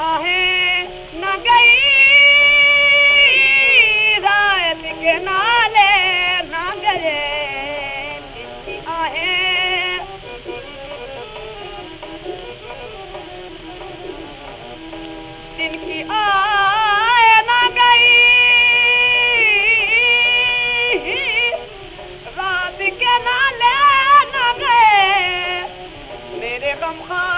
آہیں نہ گئی رات کے نالے نہ گئے جن کی آہیں جن کی آئے نہ گئی، رات کے نالے نہ گئے۔ میرے غم خیر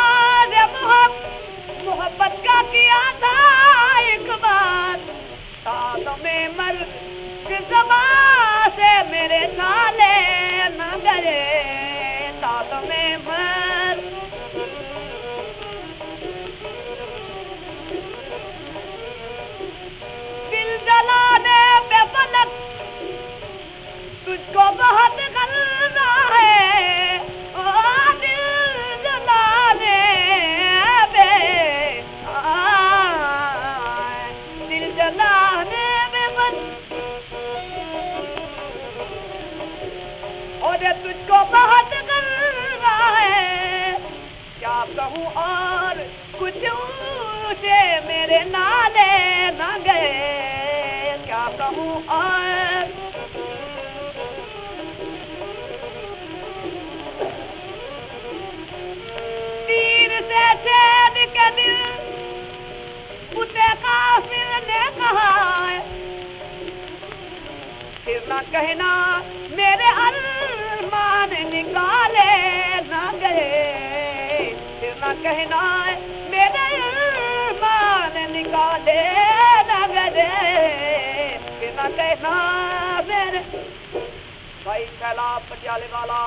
تمہیں مر کے سے میرے سالے نہ گرے اور تجھ کو بہت غلطہ ہے کیا کہوں اور کچھ اونچے میرے نالے نہ گئے کیا کہوں اور تیر سے چین کے دل کتے کافر نے کہا ہے پھر نہ کہنا کہنا ہے کہنا میرے مان نکالے نہ گئے کہنا میرے۔ بھائی سیلاب پٹیالے والا۔